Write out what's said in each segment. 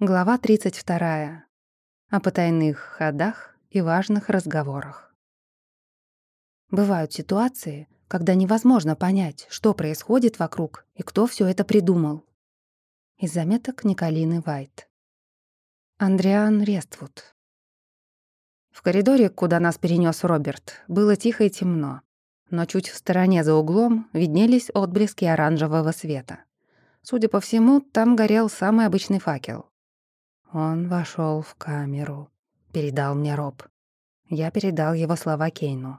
Глава 32. О потайных ходах и важных разговорах. Бывают ситуации, когда невозможно понять, что происходит вокруг и кто все это придумал. Из заметок Николины Вайт. Андриан Рествуд. В коридоре, куда нас перенес Роберт, было тихо и темно, но чуть в стороне за углом виднелись отблески оранжевого света. Судя по всему, там горел самый обычный факел. Он вошел в камеру, передал мне Роб. Я передал его слова Кейну.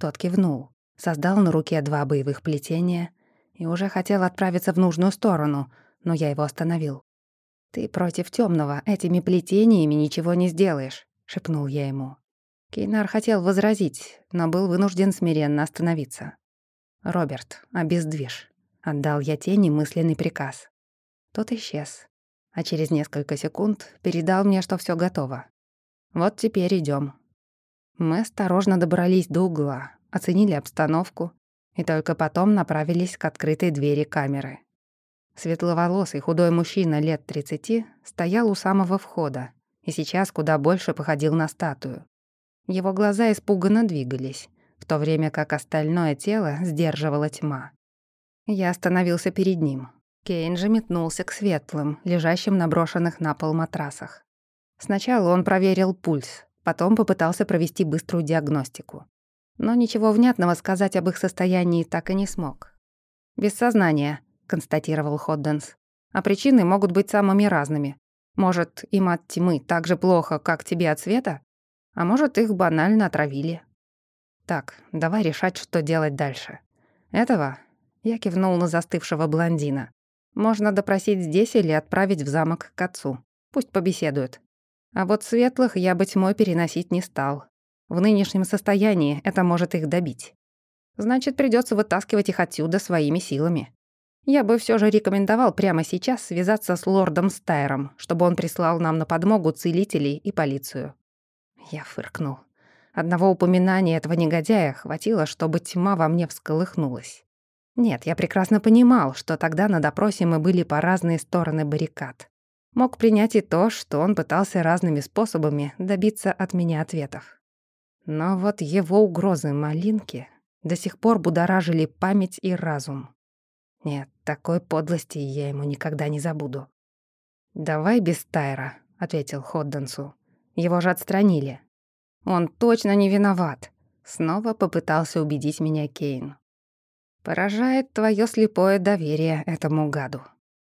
Тот кивнул, создал на руке два боевых плетения и уже хотел отправиться в нужную сторону, но я его остановил. «Ты против темного, этими плетениями ничего не сделаешь», — шепнул я ему. Кейнар хотел возразить, но был вынужден смиренно остановиться. «Роберт, обездвижь», — отдал я тени мысленный приказ. Тот исчез, а через несколько секунд передал мне, что все готово. Вот теперь идем. Мы осторожно добрались до угла, оценили обстановку и только потом направились к открытой двери камеры. Светловолосый худой мужчина лет 30 стоял у самого входа и сейчас куда больше походил на статую. Его глаза испуганно двигались, в то время как остальное тело сдерживала тьма. Я остановился перед ним, Кейн же метнулся к светлым, лежащим на брошенных на пол матрасах. Сначала он проверил пульс, потом попытался провести быструю диагностику. Но ничего внятного сказать об их состоянии так и не смог. «Без сознания», — констатировал Ходденс. «А причины могут быть самыми разными. Может, им от тьмы так же плохо, как тебе от света? А может, их банально отравили. Так, давай решать, что делать дальше. Этого...» Я кивнул на застывшего блондина. Можно допросить здесь или отправить в замок к отцу. Пусть побеседуют. А вот светлых я бы тьмой переносить не стал. В нынешнем состоянии это может их добить. Значит, придется вытаскивать их отсюда своими силами. Я бы все же рекомендовал прямо сейчас связаться с лордом Стайром, чтобы он прислал нам на подмогу целителей и полицию. Я фыркнул. Одного упоминания этого негодяя хватило, чтобы тьма во мне всколыхнулась. Нет, я прекрасно понимал, что тогда на допросе мы были по разные стороны баррикад. Мог принять и то, что он пытался разными способами добиться от меня ответов. Но вот его угрозы малинки до сих пор будоражили память и разум. Нет, такой подлости я ему никогда не забуду. «Давай без Тайра», — ответил Ходденсу. «Его же отстранили». «Он точно не виноват», — снова попытался убедить меня Кейн. Поражает твое слепое доверие этому гаду.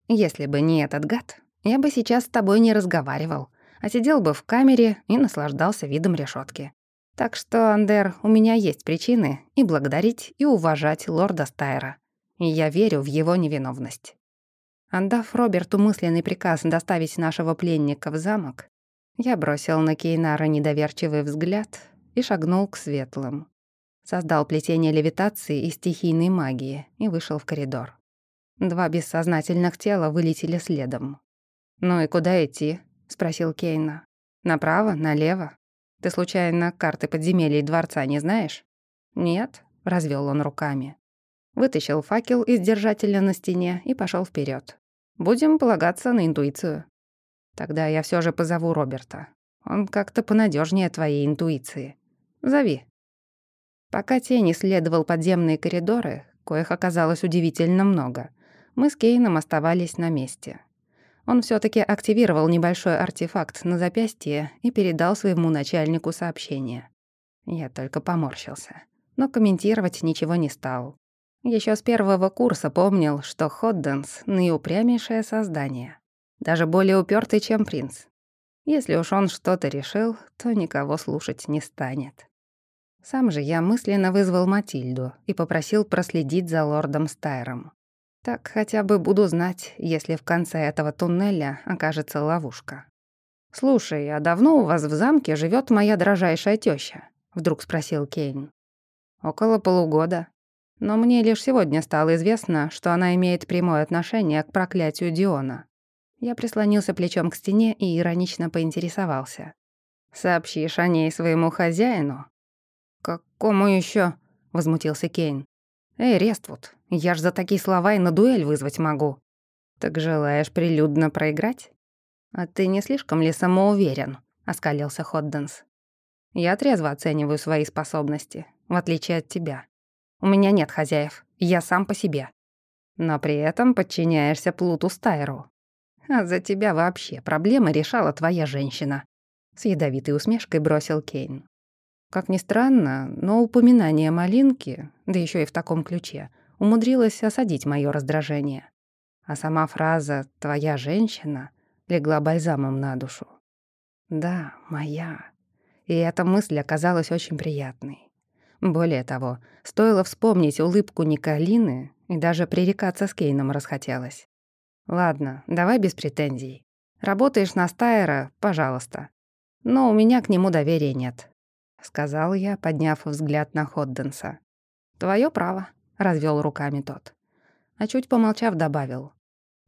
Если бы не этот гад, я бы сейчас с тобой не разговаривал, а сидел бы в камере и наслаждался видом решетки. Так что, Андер, у меня есть причины и благодарить, и уважать лорда Стайра. И я верю в его невиновность. Отдав Роберту мысленный приказ доставить нашего пленника в замок, я бросил на Кейнара недоверчивый взгляд и шагнул к светлым создал плетение левитации и стихийной магии и вышел в коридор. Два бессознательных тела вылетели следом. «Ну и куда идти?» — спросил Кейна. «Направо? Налево? Ты, случайно, карты подземелья дворца не знаешь?» «Нет», — развел он руками. Вытащил факел из держателя на стене и пошел вперед. «Будем полагаться на интуицию». «Тогда я все же позову Роберта. Он как-то понадежнее твоей интуиции. Зови». Пока тень исследовал подземные коридоры, коих оказалось удивительно много, мы с Кейном оставались на месте. Он все таки активировал небольшой артефакт на запястье и передал своему начальнику сообщение. Я только поморщился, но комментировать ничего не стал. Еще с первого курса помнил, что Ходденс — наиупрямейшее создание. Даже более упертый, чем принц. Если уж он что-то решил, то никого слушать не станет. Сам же я мысленно вызвал Матильду и попросил проследить за лордом Стайром. Так хотя бы буду знать, если в конце этого туннеля окажется ловушка. «Слушай, а давно у вас в замке живет моя дрожайшая теща? вдруг спросил Кейн. «Около полугода. Но мне лишь сегодня стало известно, что она имеет прямое отношение к проклятию Диона». Я прислонился плечом к стене и иронично поинтересовался. «Сообщишь о ней своему хозяину?» «Какому еще? возмутился Кейн. «Эй, Рествуд, я ж за такие слова и на дуэль вызвать могу». «Так желаешь прилюдно проиграть?» «А ты не слишком ли самоуверен?» — оскалился Ходденс. «Я трезво оцениваю свои способности, в отличие от тебя. У меня нет хозяев, я сам по себе. Но при этом подчиняешься Плуту Стайру. А за тебя вообще проблемы решала твоя женщина», — с ядовитой усмешкой бросил Кейн. Как ни странно, но упоминание малинки, да еще и в таком ключе, умудрилось осадить мое раздражение. А сама фраза «твоя женщина» легла бальзамом на душу. Да, моя. И эта мысль оказалась очень приятной. Более того, стоило вспомнить улыбку Николины, и даже пререкаться с Кейном расхотелось. Ладно, давай без претензий. Работаешь на Стайера, пожалуйста. Но у меня к нему доверия нет, сказал я, подняв взгляд на Ходденса. Твое право, развел руками тот. А чуть помолчав, добавил: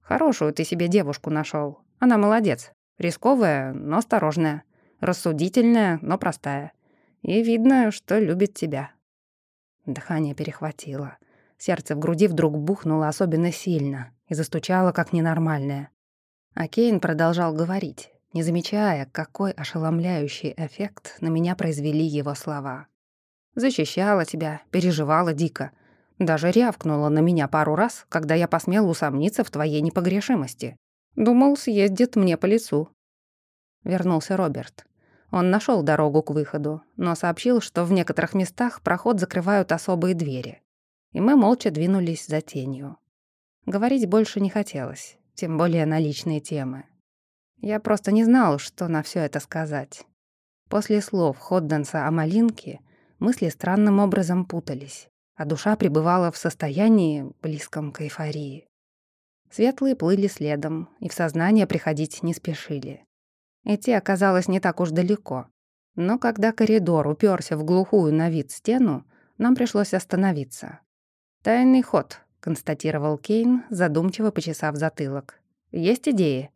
Хорошую ты себе девушку нашел. Она молодец. Рисковая, но осторожная. Рассудительная, но простая. И видно, что любит тебя». Дыхание перехватило. Сердце в груди вдруг бухнуло особенно сильно и застучало как ненормальное. А Кейн продолжал говорить, не замечая, какой ошеломляющий эффект на меня произвели его слова. «Защищала тебя, переживала дико. Даже рявкнула на меня пару раз, когда я посмел усомниться в твоей непогрешимости. Думал, съездит мне по лицу. Вернулся Роберт. Он нашел дорогу к выходу, но сообщил, что в некоторых местах проход закрывают особые двери. И мы молча двинулись за тенью. Говорить больше не хотелось, тем более на личные темы. Я просто не знал, что на все это сказать. После слов Ходденса о малинке мысли странным образом путались, а душа пребывала в состоянии, близком к эйфории. Светлые плыли следом и в сознание приходить не спешили. Идти оказалось не так уж далеко. Но когда коридор уперся в глухую на вид стену, нам пришлось остановиться. «Тайный ход», — констатировал Кейн, задумчиво почесав затылок. «Есть идеи?»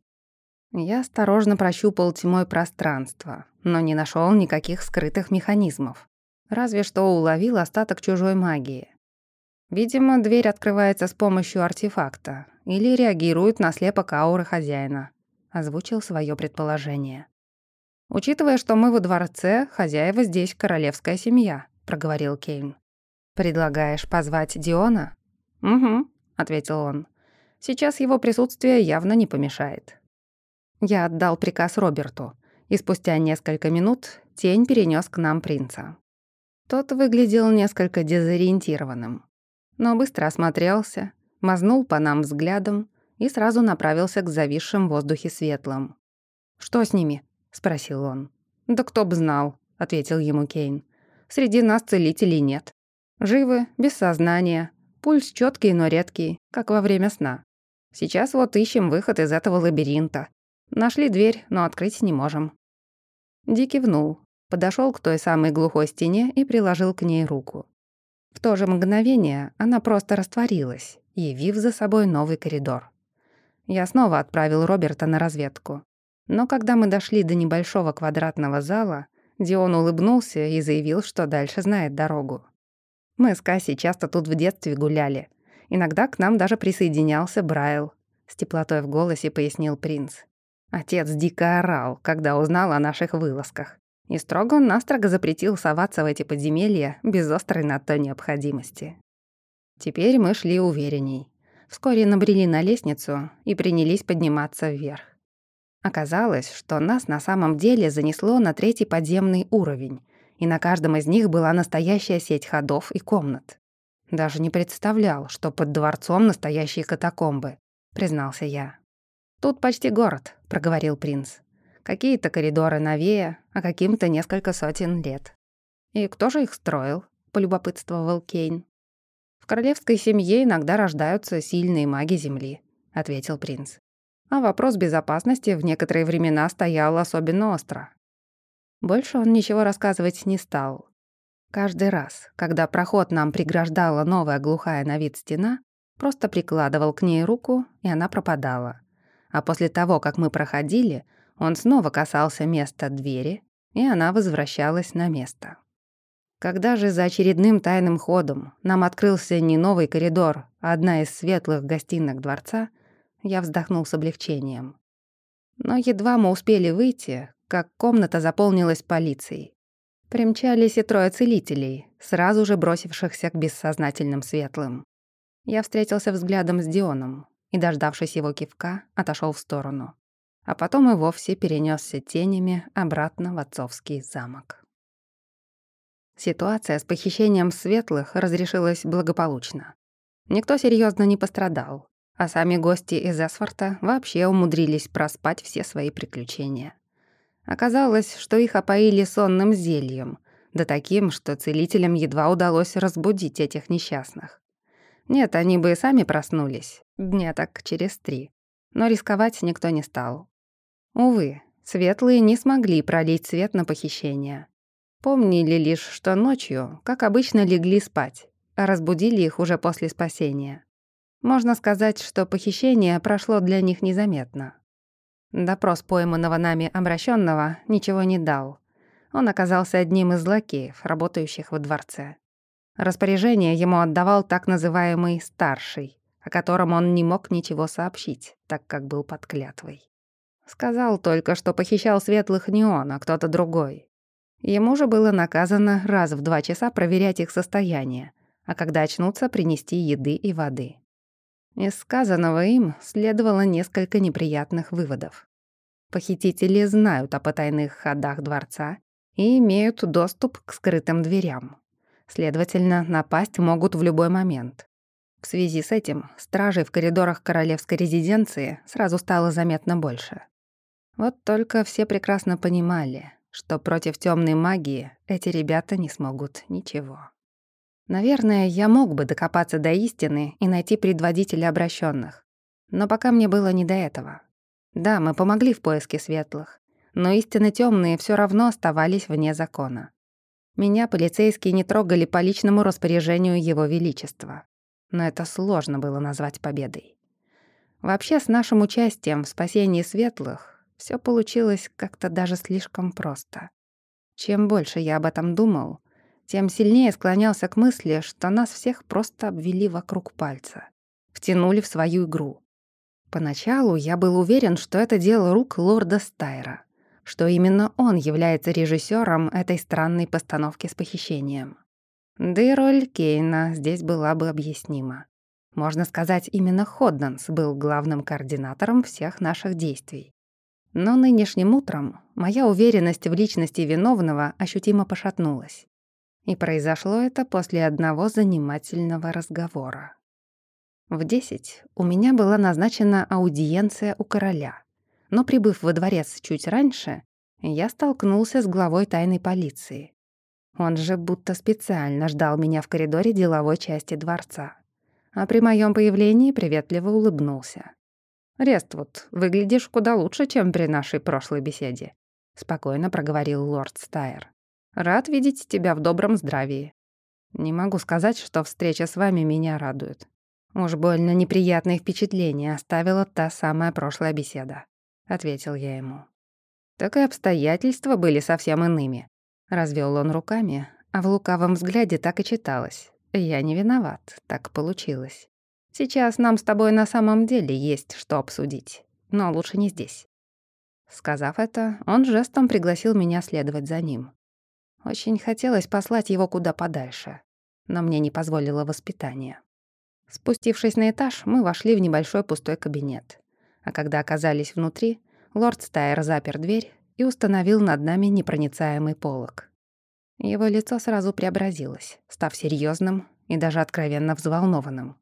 Я осторожно прощупал тьмой пространство, но не нашел никаких скрытых механизмов. Разве что уловил остаток чужой магии. Видимо, дверь открывается с помощью артефакта или реагирует на слепок ауры хозяина», — озвучил свое предположение. «Учитывая, что мы во дворце, хозяева здесь королевская семья», — проговорил Кейн. «Предлагаешь позвать Диона?» «Угу», — ответил он. «Сейчас его присутствие явно не помешает». Я отдал приказ Роберту, и спустя несколько минут тень перенес к нам принца. Тот выглядел несколько дезориентированным но быстро осмотрелся, мазнул по нам взглядом и сразу направился к зависшим в воздухе светлым. «Что с ними?» — спросил он. «Да кто б знал», — ответил ему Кейн. «Среди нас целителей нет. Живы, без сознания, пульс четкий, но редкий, как во время сна. Сейчас вот ищем выход из этого лабиринта. Нашли дверь, но открыть не можем». Ди кивнул, подошел к той самой глухой стене и приложил к ней руку. В то же мгновение она просто растворилась, явив за собой новый коридор. Я снова отправил Роберта на разведку. Но когда мы дошли до небольшого квадратного зала, Дион улыбнулся и заявил, что дальше знает дорогу. Мы с Касси часто тут в детстве гуляли. Иногда к нам даже присоединялся Брайл. С теплотой в голосе пояснил принц. Отец дико орал, когда узнал о наших вылазках и строго-настрого запретил соваться в эти подземелья без острой на то необходимости. Теперь мы шли уверенней. Вскоре набрели на лестницу и принялись подниматься вверх. Оказалось, что нас на самом деле занесло на третий подземный уровень, и на каждом из них была настоящая сеть ходов и комнат. Даже не представлял, что под дворцом настоящие катакомбы, признался я. «Тут почти город», — проговорил принц. Какие-то коридоры новее, а каким-то несколько сотен лет. «И кто же их строил?» — полюбопытствовал Кейн. «В королевской семье иногда рождаются сильные маги Земли», — ответил принц. А вопрос безопасности в некоторые времена стоял особенно остро. Больше он ничего рассказывать не стал. Каждый раз, когда проход нам преграждала новая глухая на вид стена, просто прикладывал к ней руку, и она пропадала. А после того, как мы проходили — он снова касался места двери, и она возвращалась на место. Когда же за очередным тайным ходом нам открылся не новый коридор, а одна из светлых гостиных дворца, я вздохнул с облегчением. Но едва мы успели выйти, как комната заполнилась полицией. Примчались и трое целителей, сразу же бросившихся к бессознательным светлым. Я встретился взглядом с Дионом и, дождавшись его кивка, отошел в сторону. А потом и вовсе перенесся тенями обратно в отцовский замок. Ситуация с похищением светлых разрешилась благополучно. Никто серьезно не пострадал, а сами гости из Эсфорта вообще умудрились проспать все свои приключения. Оказалось, что их опоили сонным зельем, да таким, что целителям едва удалось разбудить этих несчастных. Нет, они бы и сами проснулись, дня так через три. Но рисковать никто не стал. Увы, светлые не смогли пролить свет на похищение. Помнили лишь, что ночью, как обычно, легли спать, а разбудили их уже после спасения. Можно сказать, что похищение прошло для них незаметно. Допрос пойманного нами обращенного ничего не дал. Он оказался одним из лакеев, работающих во дворце. Распоряжение ему отдавал так называемый «старший», о котором он не мог ничего сообщить, так как был под клятвой. Сказал только, что похищал светлых не он, а кто-то другой. Ему же было наказано раз в два часа проверять их состояние, а когда очнутся, принести еды и воды. Из сказанного им следовало несколько неприятных выводов. Похитители знают о потайных ходах дворца и имеют доступ к скрытым дверям. Следовательно, напасть могут в любой момент. В связи с этим стражей в коридорах королевской резиденции сразу стало заметно больше. Вот только все прекрасно понимали, что против темной магии эти ребята не смогут ничего. Наверное, я мог бы докопаться до истины и найти предводителя обращенных. Но пока мне было не до этого. Да, мы помогли в поиске светлых, но истины темные все равно оставались вне закона. Меня полицейские не трогали по личному распоряжению Его Величества. Но это сложно было назвать победой. Вообще, с нашим участием в спасении светлых все получилось как-то даже слишком просто. Чем больше я об этом думал, тем сильнее склонялся к мысли, что нас всех просто обвели вокруг пальца. Втянули в свою игру. Поначалу я был уверен, что это дело рук лорда Стайра, что именно он является режиссером этой странной постановки с похищением. Да и роль Кейна здесь была бы объяснима. Можно сказать, именно Ходданс был главным координатором всех наших действий. Но нынешним утром моя уверенность в личности виновного ощутимо пошатнулась. И произошло это после одного занимательного разговора. В десять у меня была назначена аудиенция у короля, но, прибыв во дворец чуть раньше, я столкнулся с главой тайной полиции. Он же будто специально ждал меня в коридоре деловой части дворца. А при моем появлении приветливо улыбнулся. «Рествуд, выглядишь куда лучше, чем при нашей прошлой беседе», — спокойно проговорил лорд Стайер. Рад видеть тебя в добром здравии. Не могу сказать, что встреча с вами меня радует. Уж больно неприятные впечатления оставила та самая прошлая беседа, ответил я ему. Так и обстоятельства были совсем иными. Развел он руками, а в лукавом взгляде так и читалось. Я не виноват, так получилось. Сейчас нам с тобой на самом деле есть что обсудить, но лучше не здесь. Сказав это, он жестом пригласил меня следовать за ним. Очень хотелось послать его куда подальше, но мне не позволило воспитание. Спустившись на этаж, мы вошли в небольшой пустой кабинет. А когда оказались внутри, лорд Стайер запер дверь и установил над нами непроницаемый полог. Его лицо сразу преобразилось, став серьезным и даже откровенно взволнованным.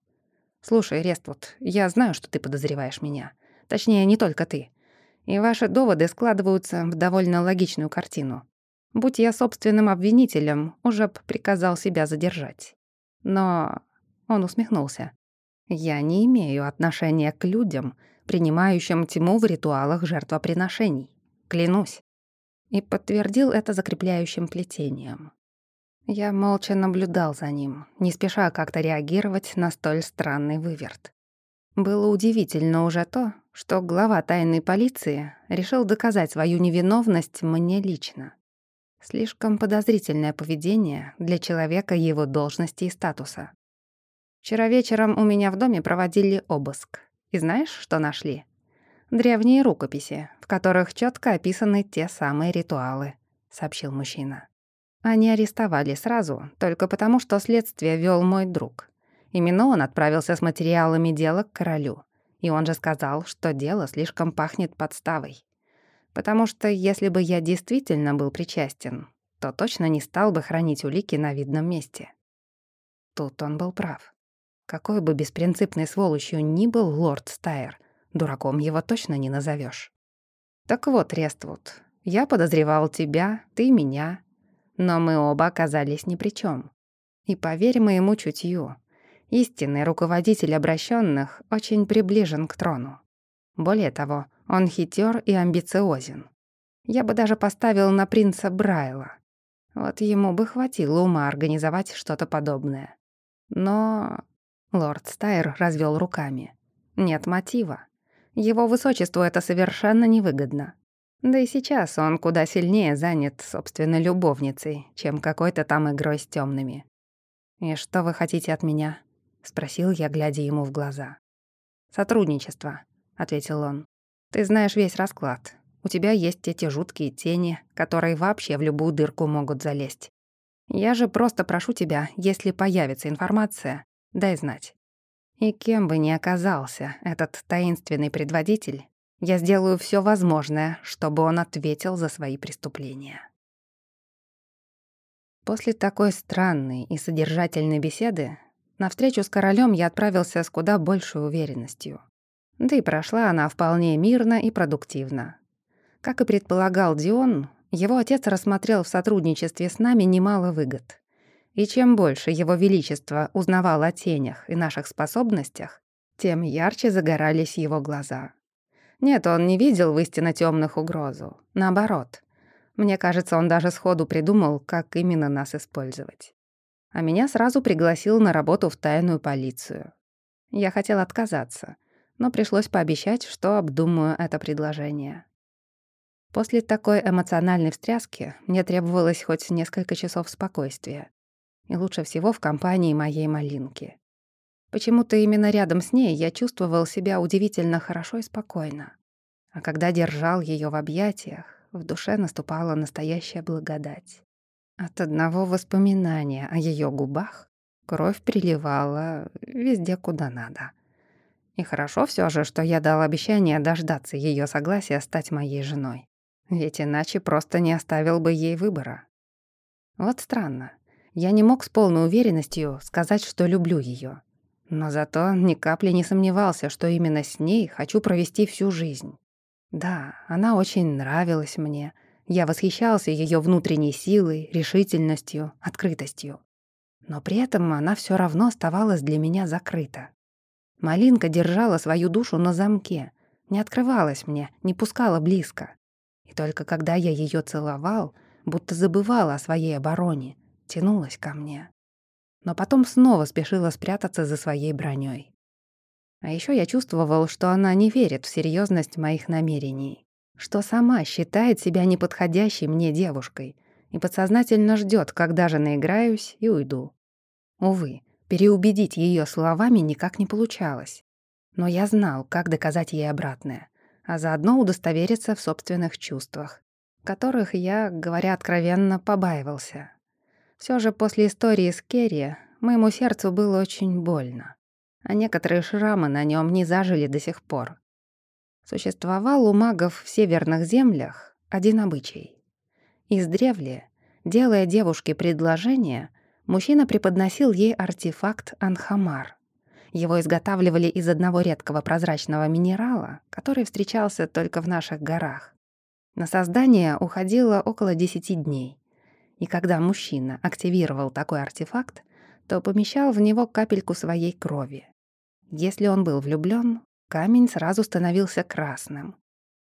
«Слушай, Рествуд, я знаю, что ты подозреваешь меня. Точнее, не только ты. И ваши доводы складываются в довольно логичную картину. Будь я собственным обвинителем, уже б приказал себя задержать. Но он усмехнулся. Я не имею отношения к людям, принимающим тьму в ритуалах жертвоприношений. Клянусь. И подтвердил это закрепляющим плетением. Я молча наблюдал за ним, не спеша как-то реагировать на столь странный выверт. Было удивительно уже то, что глава тайной полиции решил доказать свою невиновность мне лично. Слишком подозрительное поведение для человека его должности и статуса. Вчера вечером у меня в доме проводили обыск. И знаешь, что нашли? Древние рукописи, в которых четко описаны те самые ритуалы», — сообщил мужчина. Они арестовали сразу, только потому, что следствие вел мой друг. Именно он отправился с материалами дела к королю. И он же сказал, что дело слишком пахнет подставой. Потому что если бы я действительно был причастен, то точно не стал бы хранить улики на видном месте. Тут он был прав. Какой бы беспринципной сволочью ни был лорд Стайер, дураком его точно не назовешь. Так вот, Рествуд, я подозревал тебя, ты меня, но мы оба оказались ни при чем. И поверь моему чутью, истинный руководитель обращенных очень приближен к трону. Более того, он хитер и амбициозен. Я бы даже поставил на принца Брайла. Вот ему бы хватило ума организовать что-то подобное. Но лорд Стайр развел руками. Нет мотива. Его высочеству это совершенно невыгодно. Да и сейчас он куда сильнее занят собственной любовницей, чем какой-то там игрой с темными. «И что вы хотите от меня?» — спросил я, глядя ему в глаза. «Сотрудничество», — ответил он. «Ты знаешь весь расклад. У тебя есть эти жуткие тени, которые вообще в любую дырку могут залезть. Я же просто прошу тебя, если появится информация, дай знать. И кем бы ни оказался этот таинственный предводитель, я сделаю все возможное, чтобы он ответил за свои преступления. После такой странной и содержательной беседы на встречу с королем я отправился с куда большей уверенностью. Да и прошла она вполне мирно и продуктивно. Как и предполагал Дион, его отец рассмотрел в сотрудничестве с нами немало выгод. И чем больше его величество узнавал о тенях и наших способностях, тем ярче загорались его глаза. Нет, он не видел в истинно темных угрозу. Наоборот. Мне кажется, он даже сходу придумал, как именно нас использовать. А меня сразу пригласил на работу в тайную полицию. Я хотел отказаться, но пришлось пообещать, что обдумаю это предложение. После такой эмоциональной встряски мне требовалось хоть несколько часов спокойствия. И лучше всего в компании моей малинки. Почему-то именно рядом с ней я чувствовал себя удивительно хорошо и спокойно. А когда держал ее в объятиях, в душе наступала настоящая благодать. От одного воспоминания о ее губах кровь приливала везде, куда надо. И хорошо все же, что я дал обещание дождаться ее согласия стать моей женой. Ведь иначе просто не оставил бы ей выбора. Вот странно. Я не мог с полной уверенностью сказать, что люблю ее, Но зато ни капли не сомневался, что именно с ней хочу провести всю жизнь. Да, она очень нравилась мне. Я восхищался ее внутренней силой, решительностью, открытостью. Но при этом она все равно оставалась для меня закрыта. Малинка держала свою душу на замке, не открывалась мне, не пускала близко. И только когда я ее целовал, будто забывала о своей обороне, тянулась ко мне. Но потом снова спешила спрятаться за своей броней. А еще я чувствовал, что она не верит в серьезность моих намерений, что сама считает себя неподходящей мне девушкой и подсознательно ждет, когда же наиграюсь и уйду. Увы, переубедить ее словами никак не получалось. Но я знал, как доказать ей обратное а заодно удостовериться в собственных чувствах, которых я, говоря откровенно, побаивался. Все же после истории с Керри моему сердцу было очень больно, а некоторые шрамы на нем не зажили до сих пор. Существовал у магов в северных землях один обычай. Издревле, делая девушке предложение, мужчина преподносил ей артефакт Анхамар. Его изготавливали из одного редкого прозрачного минерала, который встречался только в наших горах. На создание уходило около 10 дней. И когда мужчина активировал такой артефакт, то помещал в него капельку своей крови. Если он был влюблён, камень сразу становился красным.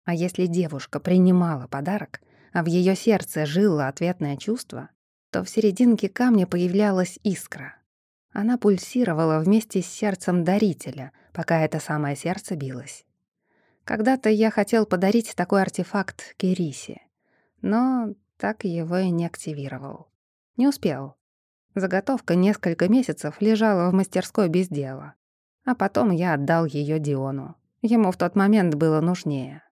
А если девушка принимала подарок, а в её сердце жило ответное чувство, то в серединке камня появлялась искра. Она пульсировала вместе с сердцем дарителя, пока это самое сердце билось. Когда-то я хотел подарить такой артефакт Кирисе, но так его и не активировал. Не успел. Заготовка несколько месяцев лежала в мастерской без дела. А потом я отдал ее Диону. Ему в тот момент было нужнее.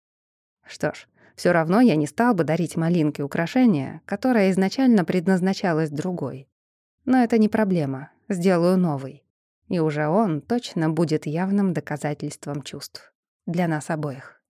Что ж, все равно я не стал бы дарить малинке украшение, которое изначально предназначалось другой. Но это не проблема, сделаю новый. И уже он точно будет явным доказательством чувств. Для нас обоих.